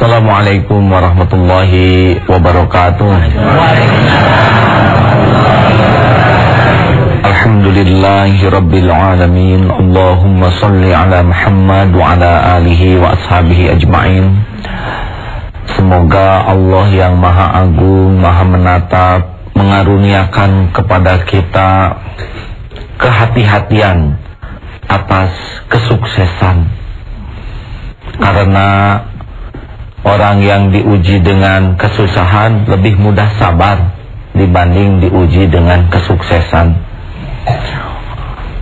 Assalamualaikum warahmatullahi wabarakatuh. Alhamdulillahi rabbil. Allahumma salli ala Muhammad wa ala alihi wa ashabihi ajma'in. Semoga Allah yang maha agung, maha menatap, mengaruniakan kepada kita kehati-hatian atas kesuksesan. Karena Orang yang diuji dengan kesusahan lebih mudah sabar dibanding diuji dengan kesuksesan.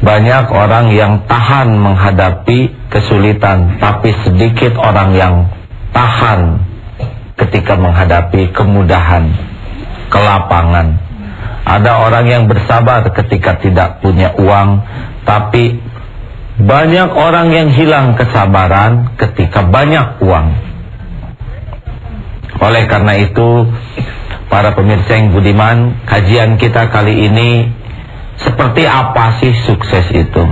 Banyak orang yang tahan menghadapi kesulitan, tapi sedikit orang yang tahan ketika menghadapi kemudahan, kelapangan. Ada orang yang bersabar ketika tidak punya uang, tapi banyak orang yang hilang kesabaran ketika banyak uang. Oleh karena itu Para pemirsa yang budiman Kajian kita kali ini Seperti apa sih sukses itu?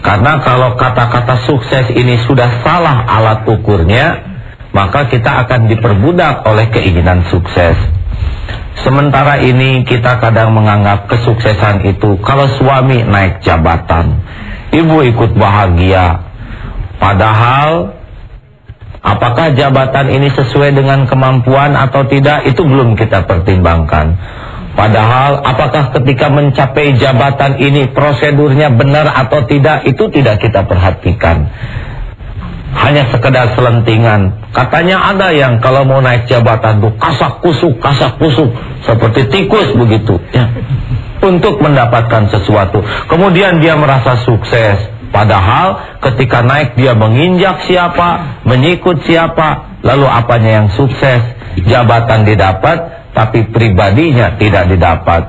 Karena kalau kata-kata sukses ini sudah salah alat ukurnya Maka kita akan diperbudak oleh keinginan sukses. Sementara ini kita kadang menganggap kesuksesan itu Kalau suami naik jabatan Ibu ikut bahagia. Padahal Apakah jabatan ini sesuai dengan kemampuan atau tidak itu belum kita pertimbangkan. Padahal apakah ketika mencapai jabatan ini prosedurnya benar atau tidak itu tidak kita perhatikan. Hanya sekedar selentingan. Katanya ada yang kalau mau naik jabatan tuh kasak kusuk, kasak kusuk. Seperti tikus begitu. Ya. Untuk mendapatkan sesuatu. Kemudian dia merasa sukses. Padahal ketika naik dia menginjak siapa, menyikut siapa, lalu apanya yang sukses, jabatan didapat, tapi pribadinya tidak didapat.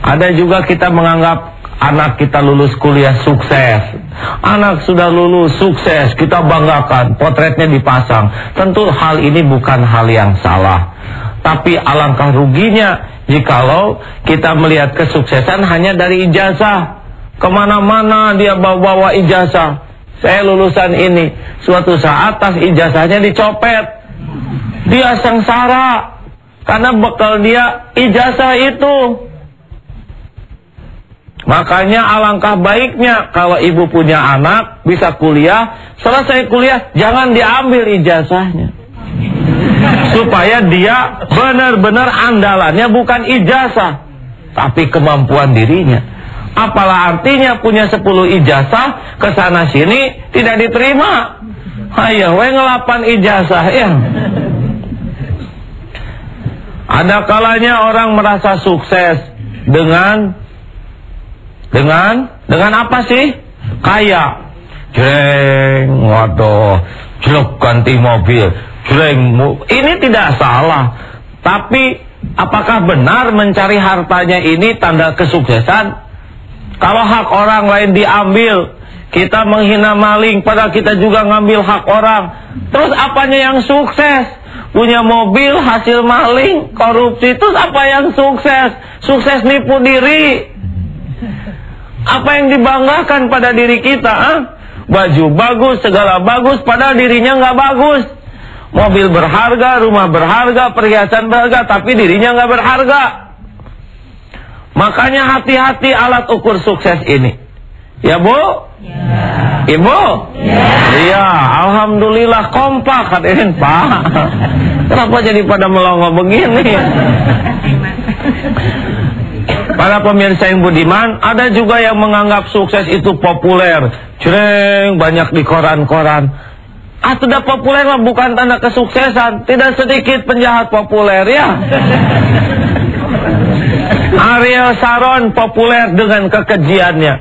Ada juga kita menganggap anak kita lulus kuliah sukses. Anak sudah lulus sukses, kita banggakan, potretnya dipasang. Tentu hal ini bukan hal yang salah. Tapi alangkah ruginya jikalau kita melihat kesuksesan hanya dari ijazah. Ke mana-mana dia bawa-bawa ijazah. Saya lulusan ini. Suatu saat tas ijazahnya dicopet. Dia sengsara. Karena bekal dia ijazah itu. Makanya alangkah baiknya kalau ibu punya anak bisa kuliah, selesai kuliah jangan diambil ijazahnya. Supaya dia benar-benar andalannya bukan ijazah, tapi kemampuan dirinya. Apalah artinya punya 10 ijazah ke sana sini tidak diterima. Ayo we ngelapan ijazah ya. Ada kalanya orang merasa sukses dengan dengan dengan apa sih? Kaya. Jreng, waduh, jelek ganti mobil. Jreng, ini tidak salah. Tapi apakah benar mencari hartanya ini tanda kesuksesan? Kalau hak orang lain diambil, kita menghina maling, padahal kita juga ngambil hak orang. Terus apanya yang sukses? Punya mobil hasil maling, korupsi, terus apa yang sukses? Sukses nipu diri. Apa yang dibanggakan pada diri kita? Ah? Baju bagus, segala bagus, padahal dirinya nggak bagus. Mobil berharga, rumah berharga, perhiasan berharga, tapi dirinya nggak berharga. Makanya hati-hati alat ukur sukses ini. Ya Bu? Ya. Ibu? Ya. Iya, Alhamdulillah kompak hadirin Pak. Kenapa jadi pada melongo begini? Para pemirsa yang budiman, ada juga yang menganggap sukses itu populer. Cereng, banyak di koran-koran. Ah, sudah populer mah bukan tanda kesuksesan. Tidak sedikit penjahat populer ya. Ariel Sharon populer dengan kekejiannya.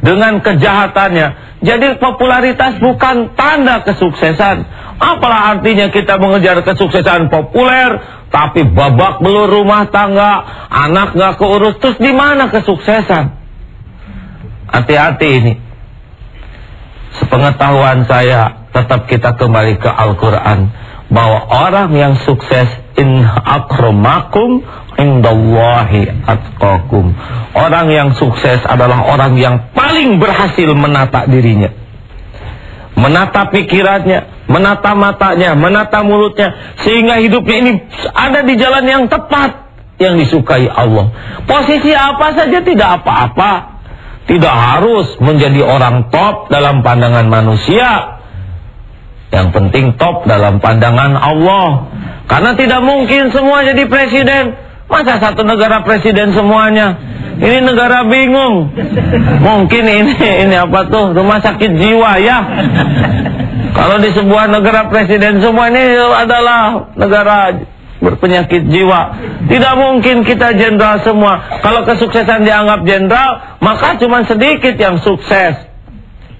Dengan kejahatannya. Jadi popularitas bukan tanda kesuksesan. Apalah artinya kita mengejar kesuksesan populer, tapi babak belur rumah tangga, anak gak keurus, terus di mana kesuksesan? Hati-hati ini. Sepengetahuan saya, tetap kita kembali ke Al-Quran. Bahwa orang yang sukses, in akromakum indallahi atqakum. Orang yang sukses adalah orang yang paling berhasil menata dirinya. Menata pikirannya, menata matanya, menata mulutnya, sehingga hidupnya ini ada di jalan yang tepat, yang disukai Allah. Posisi apa saja tidak apa-apa. Tidak harus menjadi orang top dalam pandangan manusia. Yang penting top dalam pandangan Allah. Karena tidak mungkin semua jadi presiden. Masa satu negara presiden semuanya? Ini negara bingung. Mungkin ini ini apa tuh rumah sakit jiwa ya. Kalau di sebuah negara presiden semua ini adalah negara berpenyakit jiwa. Tidak mungkin kita jenderal semua. Kalau kesuksesan dianggap jenderal, maka cuma sedikit yang sukses.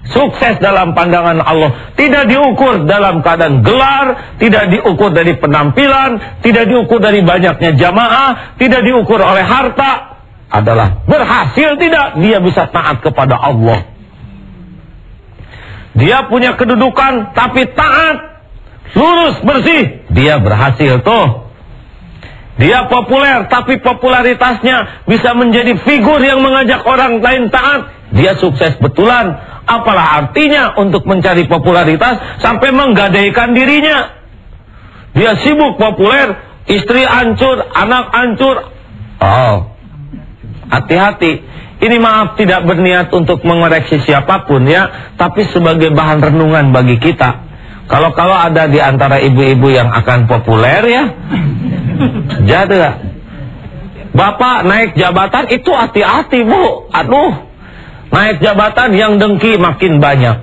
Sukses dalam pandangan Allah tidak diukur dalam keadaan gelar, tidak diukur dari penampilan, tidak diukur dari banyaknya jamaah, tidak diukur oleh harta. Adalah berhasil tidak dia bisa taat kepada Allah. Dia punya kedudukan tapi taat, lurus bersih, dia berhasil tuh. Dia populer tapi popularitasnya bisa menjadi figur yang mengajak orang lain taat. Dia sukses betulan. Apalah artinya untuk mencari popularitas sampai menggadaikan dirinya. Dia sibuk populer, istri hancur, anak hancur. Oh, hati-hati. Ini maaf tidak berniat untuk mengoreksi siapa pun ya, tapi sebagai bahan renungan bagi kita. Kalau-kalau ada di antara ibu-ibu yang akan populer ya, jadi Bapak naik jabatan itu hati-hati bu, aduh, naik jabatan yang dengki makin banyak.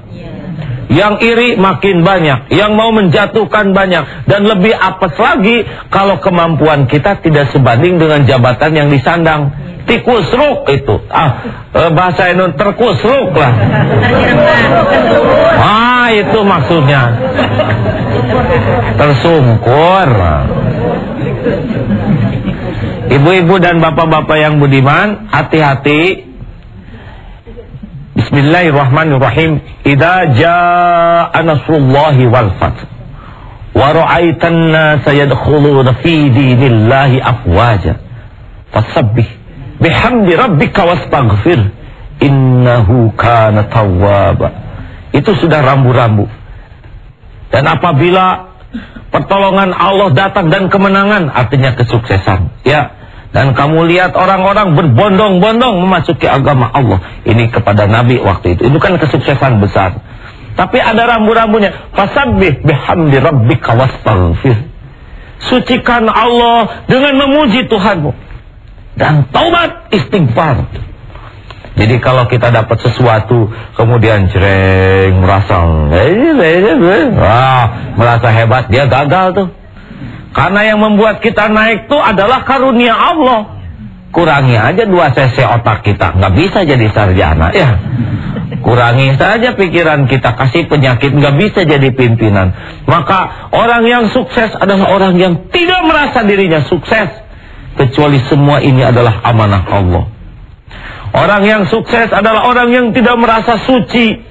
Yang iri makin banyak, yang mau menjatuhkan banyak dan lebih apes lagi kalau kemampuan kita tidak sebanding dengan jabatan yang disandang tikusruk itu. Ah, eh, bahasa Indonesia terkusruk lah. Ah, itu maksudnya. Tersungkur. Ibu-ibu dan bapak-bapak yang budiman, hati-hati. Bismillahirrahmanirrahim. Idza jaa nasrullahi wal fath wa ra'aitan nasa yadkhuluna fi dinillahi afwaja fasabbih bihamdi rabbika wastaghfir innahu. Itu sudah rambu-rambu. Dan apabila pertolongan Allah datang dan kemenangan artinya kesuksesan ya dan kamu lihat orang-orang berbondong-bondong memasuki agama Allah. Ini kepada Nabi waktu itu. Itu kan kesuksesan besar. Tapi ada rambu-rambunya. Fasabbih bihamdi rabbika wastaghfir. Sucikan Allah dengan memuji Tuhanmu. Dan taubat istighfar. Jadi kalau kita dapat sesuatu kemudian cereng merasa wah, merasa hebat dia gagal tuh. Karena yang membuat kita naik tuh adalah karunia Allah. Kurangi aja dua cc otak kita, nggak bisa jadi sarjana ya. Kurangi saja pikiran kita, kasih penyakit, nggak bisa jadi pimpinan. Maka orang yang sukses adalah orang yang tidak merasa dirinya sukses. Kecuali semua ini adalah amanah Allah. Orang yang sukses adalah orang yang tidak merasa suci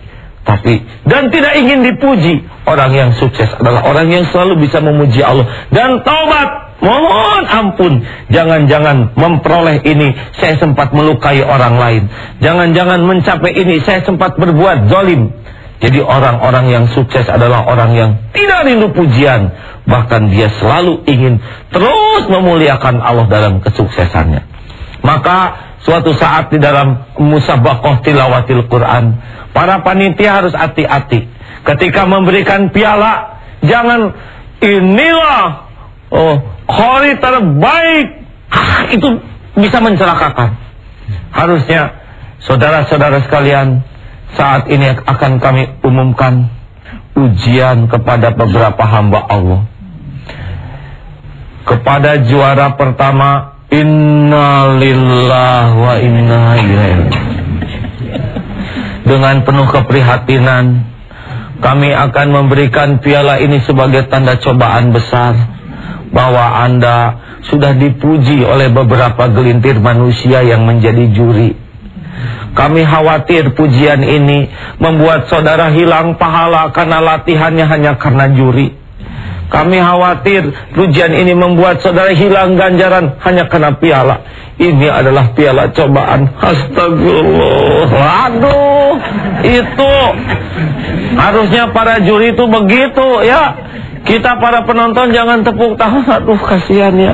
tapi dan tidak ingin dipuji. Orang yang sukses adalah orang yang selalu bisa memuji Allah dan taubat. Mohon ampun, jangan-jangan memperoleh ini saya sempat melukai orang lain. Jangan-jangan mencapai ini saya sempat berbuat zalim. Jadi orang-orang yang sukses adalah orang yang tidak rindu pujian, bahkan dia selalu ingin terus memuliakan Allah dalam kesuksesannya. Maka suatu saat di dalam musabaqah tilawatil Quran, para panitia harus hati-hati. Ketika memberikan piala, jangan inilah oh, hari terbaik. Ah, itu bisa mencelakakan. Harusnya saudara-saudara sekalian, saat ini akan kami umumkan ujian kepada beberapa hamba Allah. Kepada juara pertama Inna lillah wa inna ilaihi Dengan penuh keprihatinan Kami akan memberikan piala ini sebagai tanda cobaan besar Bahwa anda sudah dipuji oleh beberapa gelintir manusia yang menjadi juri. Kami khawatir pujian ini membuat saudara hilang pahala karena latihannya hanya karena juri kami khawatir pujian ini membuat saudara hilang ganjaran hanya karena piala. Ini adalah piala cobaan. Astagfirullah. Aduh, itu harusnya para juri itu begitu ya. Kita para penonton jangan tepuk tangan. Aduh, kasihan ya.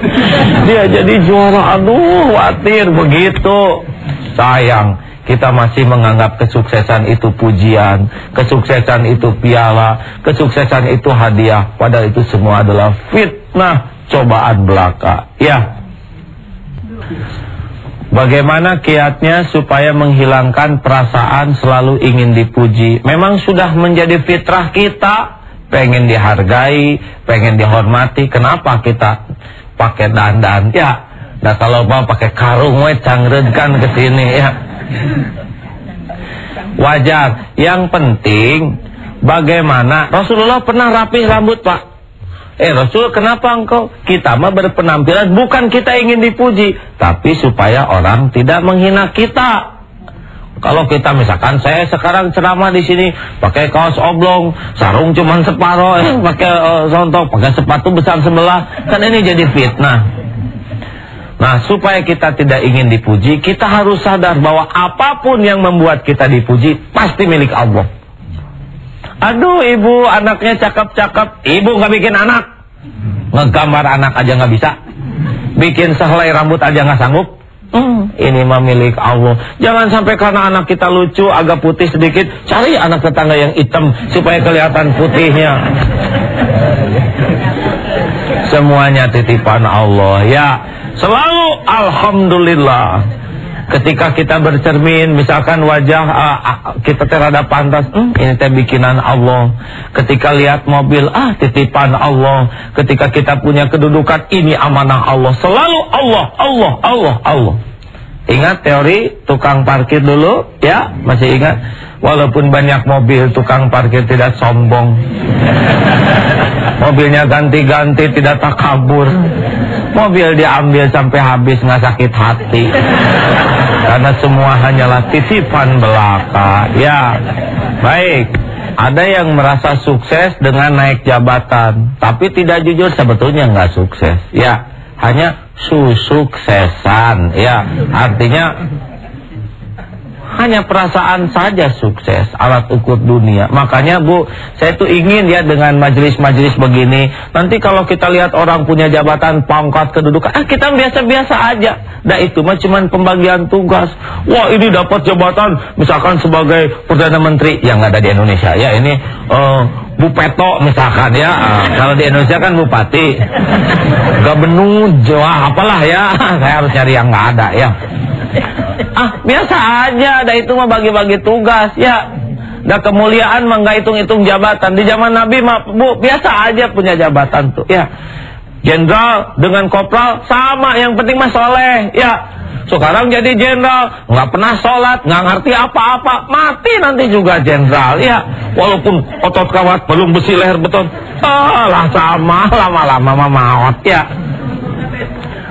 Dia jadi juara. Aduh, khawatir begitu. Sayang, kita masih menganggap kesuksesan itu pujian, kesuksesan itu piala, kesuksesan itu hadiah. Padahal itu semua adalah fitnah, cobaan belaka. Ya. Bagaimana kiatnya supaya menghilangkan perasaan selalu ingin dipuji? Memang sudah menjadi fitrah kita pengen dihargai, pengen dihormati. Kenapa kita pakai dandan? Ya, nah kalau mau pakai karung, we cangred kan ke sini ya. Wajar. Yang penting bagaimana Rasulullah pernah rapi rambut, Pak. Eh Rasul kenapa engkau Kita mah berpenampilan bukan kita ingin dipuji Tapi supaya orang tidak menghina kita kalau kita misalkan saya sekarang ceramah di sini pakai kaos oblong, sarung cuman separoh, eh, pakai uh, sontok, pakai sepatu besar sebelah, kan ini jadi fitnah. Nah, supaya kita tidak ingin dipuji, kita harus sadar bahwa apa pun yang membuat kita dipuji pasti milik Allah. Aduh, ibu anaknya cakep-cakep, ibu nggak bikin anak, ngegambar anak aja nggak bisa, bikin sehelai rambut aja nggak sanggup. Hmm, ini mah milik Allah. Jangan sampai karena anak kita lucu, agak putih sedikit, cari anak tetangga yang hitam supaya kelihatan putihnya. Semuanya titipan Allah. Ya, selalu alhamdulillah. Ketika kita bercermin, misalkan wajah uh, kita terhadap pantas, hmm, ini teh bikinan Allah. Ketika lihat mobil, ah titipan Allah. Ketika kita punya kedudukan, ini amanah Allah. Selalu Allah, Allah, Allah, Allah. Ingat teori tukang parkir dulu, ya masih ingat? Walaupun banyak mobil, tukang parkir tidak sombong. Mobilnya ganti-ganti, tidak takabur. Mobil diambil sampai habis nggak sakit hati. Karena semua hanyalah titipan belaka. Ya, baik. Ada yang merasa sukses dengan naik jabatan, tapi tidak jujur sebetulnya nggak sukses. Ya, hanya susuksesan. Ya, artinya hanya perasaan saja sukses alat ukur dunia. Makanya Bu, saya tuh ingin ya dengan majelis-majelis begini. Nanti kalau kita lihat orang punya jabatan, pangkat, kedudukan, ah kita biasa-biasa aja. Nah itu mah cuman pembagian tugas. Wah ini dapat jabatan misalkan sebagai perdana menteri yang ada di Indonesia ya ini. Uh, Bu Peto misalkan ya. Kalau di Indonesia kan bupati. Gubernur Jawa apalah ya. Saya harus cari yang nggak ada ya. Ah biasa aja ada itu mah bagi-bagi tugas ya. Dah kemuliaan mah nggak hitung-hitung jabatan. Di zaman Nabi mah bu biasa aja punya jabatan tuh ya jenderal dengan kopral sama yang penting mah soleh ya. Sekarang jadi jenderal nggak pernah sholat nggak ngerti apa-apa mati nanti juga jenderal ya. Walaupun otot kawat belum besi leher beton. Ah lah sama lama-lama mah maut ya.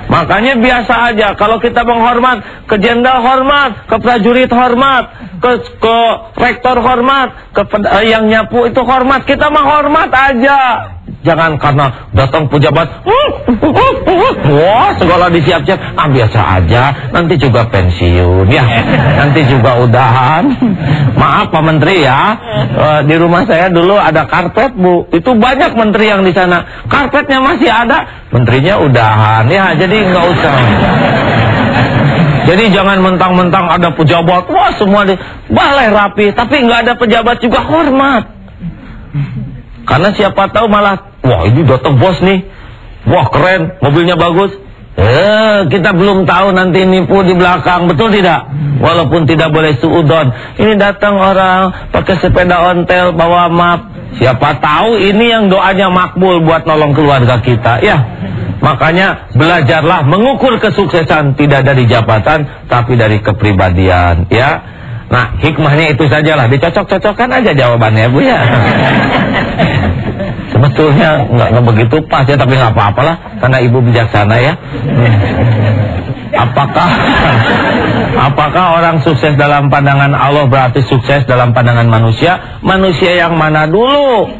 Makanya biasa aja kalau kita menghormat ke jenderal hormat, ke prajurit hormat, ke ke rektor hormat, ke eh, yang nyapu itu hormat. Kita menghormat aja. Jangan karena datang pejabat, wah segala disiap-siap, ah biasa aja, nanti juga pensiun ya, nanti juga udahan. Maaf Pak Menteri ya, e, di rumah saya dulu ada karpet Bu, itu banyak menteri yang di sana, karpetnya masih ada, menterinya udahan ya, jadi nggak usah. Jadi jangan mentang-mentang ada pejabat, wah semua di balai rapi, tapi nggak ada pejabat juga hormat. Karena siapa tahu malah Wah ini datang bos nih. Wah keren, mobilnya bagus. Eh, kita belum tahu nanti nipu di belakang, betul tidak? Walaupun tidak boleh suudon. Ini datang orang pakai sepeda ontel bawa map. Siapa tahu ini yang doanya makbul buat nolong keluarga kita. Ya, makanya belajarlah mengukur kesuksesan tidak dari jabatan, tapi dari kepribadian. Ya, nah hikmahnya itu sajalah. Dicocok-cocokkan aja jawabannya, bu ya. Sebetulnya nggak begitu pas ya, tapi nggak apa-apalah karena ibu bijaksana ya. Hmm. Apakah apakah orang sukses dalam pandangan Allah berarti sukses dalam pandangan manusia? Manusia yang mana dulu?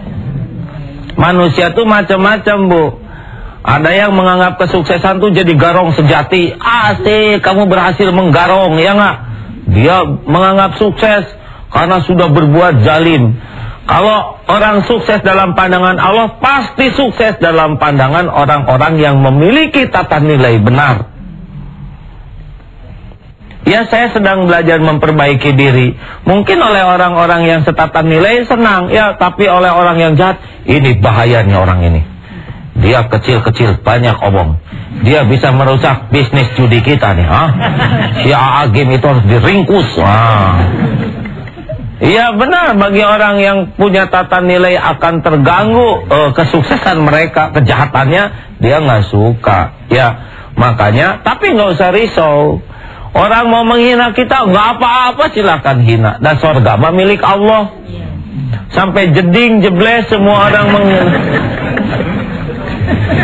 Manusia tuh macam-macam bu. Ada yang menganggap kesuksesan tuh jadi garong sejati. Asik, kamu berhasil menggarong, ya nggak? Dia menganggap sukses karena sudah berbuat zalim. Kalau orang sukses dalam pandangan Allah pasti sukses dalam pandangan orang-orang yang memiliki tata nilai benar. Ya saya sedang belajar memperbaiki diri. Mungkin oleh orang-orang yang setata nilai senang, ya tapi oleh orang yang jahat ini bahayanya orang ini. Dia kecil-kecil banyak omong. Dia bisa merusak bisnis judi kita nih, ha? Si AA game itu harus diringkus. Iya benar bagi orang yang punya tata nilai akan terganggu uh, kesuksesan mereka, kejahatannya dia nggak suka. Ya makanya, tapi nggak usah risau. Orang mau menghina kita nggak apa-apa silahkan hina. Dan sorga milik Allah. Sampai jeding jebles semua orang menghina.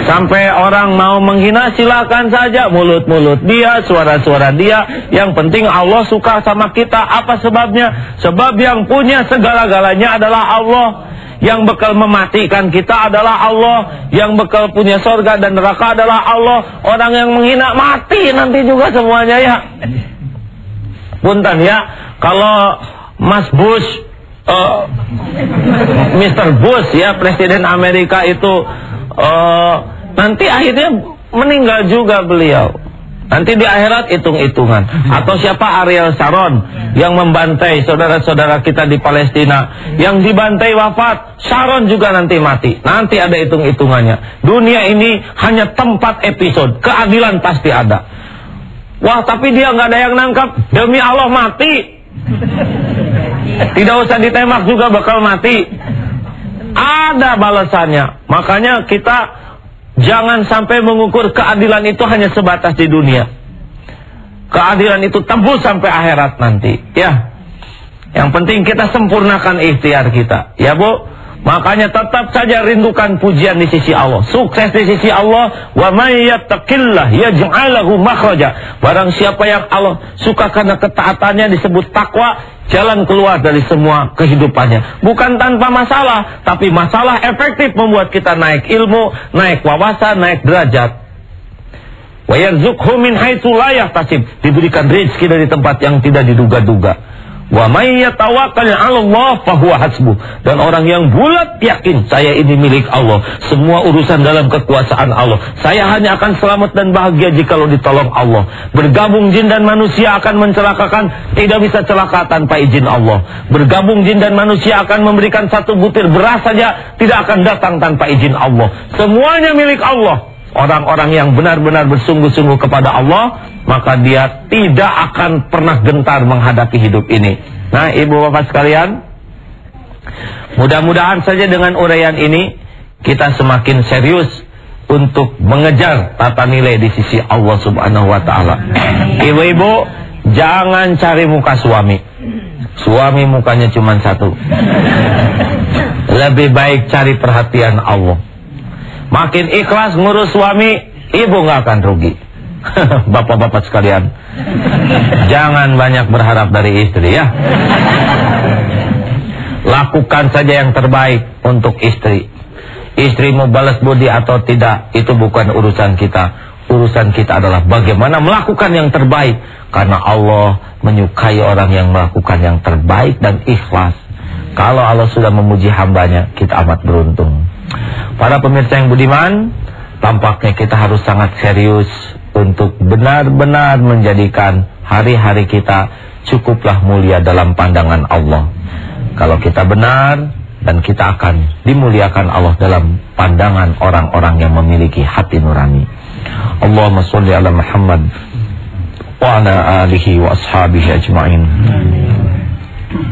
Sampai orang mau menghina silakan saja mulut-mulut dia, suara-suara dia. Yang penting Allah suka sama kita. Apa sebabnya? Sebab yang punya segala-galanya adalah Allah. Yang bekal mematikan kita adalah Allah. Yang bekal punya sorga dan neraka adalah Allah. Orang yang menghina mati nanti juga semuanya ya. Punten ya. Kalau Mas Bush, uh, Mr. Bush ya, Presiden Amerika itu uh, Nanti akhirnya meninggal juga beliau. Nanti di akhirat hitung-hitungan. Atau siapa Ariel Sharon yang membantai saudara-saudara kita di Palestina. Yang dibantai wafat, Sharon juga nanti mati. Nanti ada hitung-hitungannya. Dunia ini hanya tempat episode. Keadilan pasti ada. Wah tapi dia nggak ada yang nangkap. Demi Allah mati. Tidak usah ditembak juga bakal mati. Ada balasannya. Makanya kita Jangan sampai mengukur keadilan itu hanya sebatas di dunia. Keadilan itu tembus sampai akhirat nanti. Ya. Yang penting kita sempurnakan ikhtiar kita. Ya Bu. Makanya tetap saja rindukan pujian di sisi Allah. Sukses di sisi Allah. Wa may yattaqillah yaj'alahu makhraja. Barang siapa yang Allah suka karena ketaatannya disebut takwa, jalan keluar dari semua kehidupannya. Bukan tanpa masalah, tapi masalah efektif membuat kita naik ilmu, naik wawasan, naik derajat. Wa yarzuqhu min haitsu la yahtasib, diberikan rezeki dari tempat yang tidak diduga-duga. Wa may yatawakkal 'ala Allah fahuwa hasbuh. Dan orang yang bulat yakin saya ini milik Allah. Semua urusan dalam kekuasaan Allah. Saya hanya akan selamat dan bahagia jikalau ditolong Allah. Bergabung jin dan manusia akan mencelakakan, tidak bisa celaka tanpa izin Allah. Bergabung jin dan manusia akan memberikan satu butir beras saja tidak akan datang tanpa izin Allah. Semuanya milik Allah. Orang-orang yang benar-benar bersungguh-sungguh kepada Allah maka dia tidak akan pernah gentar menghadapi hidup ini. Nah, ibu bapak sekalian, mudah-mudahan saja dengan uraian ini kita semakin serius untuk mengejar tata nilai di sisi Allah Subhanahu wa taala. Ibu-ibu, jangan cari muka suami. Suami mukanya cuma satu. Lebih baik cari perhatian Allah. Makin ikhlas ngurus suami, ibu nggak akan rugi. Bapak-bapak sekalian Jangan banyak berharap dari istri ya. Lakukan saja yang terbaik untuk istri. Istri mau balas budi atau tidak Itu bukan urusan kita. Urusan kita adalah bagaimana melakukan yang terbaik. Karena Allah menyukai orang yang melakukan yang terbaik dan ikhlas. Kalau Allah sudah memuji hambanya Kita amat beruntung Para pemirsa yang budiman Tampaknya kita harus sangat serius untuk benar-benar menjadikan hari-hari kita cukuplah mulia dalam pandangan Allah. Kalau kita benar dan kita akan dimuliakan Allah dalam pandangan orang-orang yang memiliki hati nurani. Allahumma salli ala Muhammad wa ala alihi wa ashabihi ajma'in.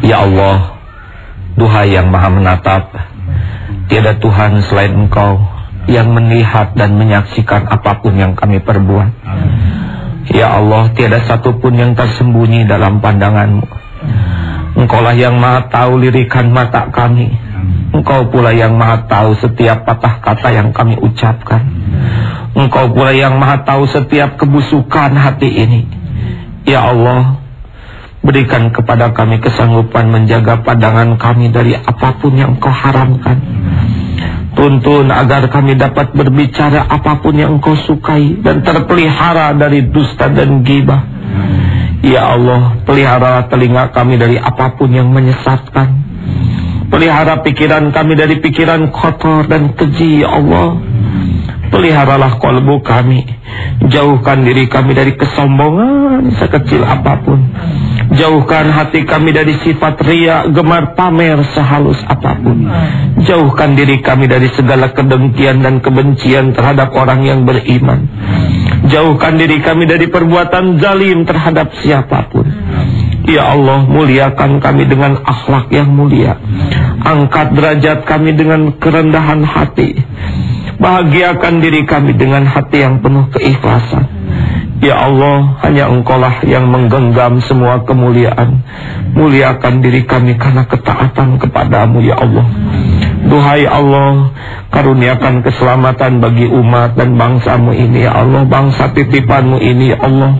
Ya Allah, Duhai yang maha menatap, tiada Tuhan selain Engkau yang melihat dan menyaksikan apa pun yang kami perbuat. Ya Allah, tiada satupun yang tersembunyi dalam pandanganmu. Engkaulah yang maha tahu lirikan mata kami. Engkau pula yang maha tahu setiap patah kata yang kami ucapkan. Engkau pula yang maha tahu setiap kebusukan hati ini. Ya Allah, berikan kepada kami kesanggupan menjaga pandangan kami dari apa pun yang kau haramkan. Tuntun agar kami dapat berbicara apa pun yang engkau sukai dan terpelihara dari dusta dan gibah. Ya Allah, peliharalah telinga kami dari apa pun yang menyesatkan. Pelihara pikiran kami dari pikiran kotor dan keji, ya Allah. Peliharalah kolbu kami. Jauhkan diri kami dari kesombongan sekecil apa pun. Jauhkan hati kami dari sifat ria Gemar pamer sehalus apa pun. Jauhkan diri kami dari segala kedengkian dan kebencian Terhadap orang yang beriman. Jauhkan diri kami dari perbuatan zalim terhadap siapa pun. Ya Allah muliakan kami dengan akhlak yang mulia. Angkat derajat kami dengan kerendahan hati Bahagiakan diri kami dengan hati yang penuh keikhlasan. Ya Allah, hanya engkaulah yang menggenggam semua kemuliaan. Muliakan diri kami karena ketaatan kepadamu ya Allah. Duhai Allah, karuniakan keselamatan bagi umat dan bangsamu ini ya Allah. Bangsa titipanmu ini ya Allah.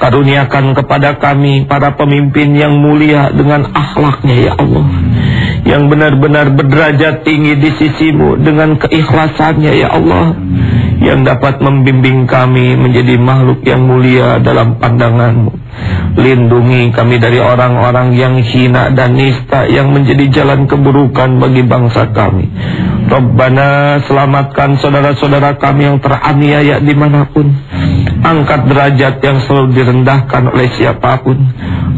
Karuniakan kepada kami para pemimpin yang mulia dengan akhlaknya ya Allah Yang benar-benar berderajat tinggi di sisimu dengan keikhlasannya ya Allah Yang dapat membimbing kami menjadi makhluk yang mulia dalam pandanganmu. Lindungi kami dari orang-orang yang hina dan nista Yang menjadi jalan keburukan bagi bangsa kami. Rabbana selamatkan saudara-saudara kami yang teraniaya di mana pun Angkat derajat yang selalu direndahkan oleh siapa pun.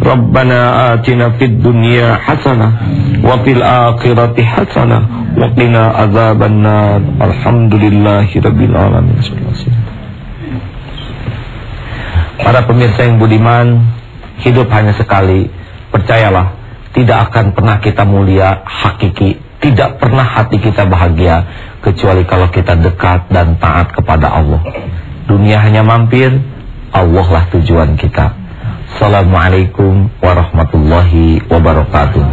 Rabbana atina fid dunya hasanah Wa fil akhirati hasanah Wa qina azaban nar alamin. Para pemirsa yang budiman Hidup hanya sekali. Percayalah Tidak akan pernah kita mulia Hakiki. Tidak pernah hati kita bahagia Kecuali kalau kita dekat dan taat kepada Allah Dunia hanya mampir, Allah lah tujuan kita. Assalamualaikum warahmatullahi wabarakatuh.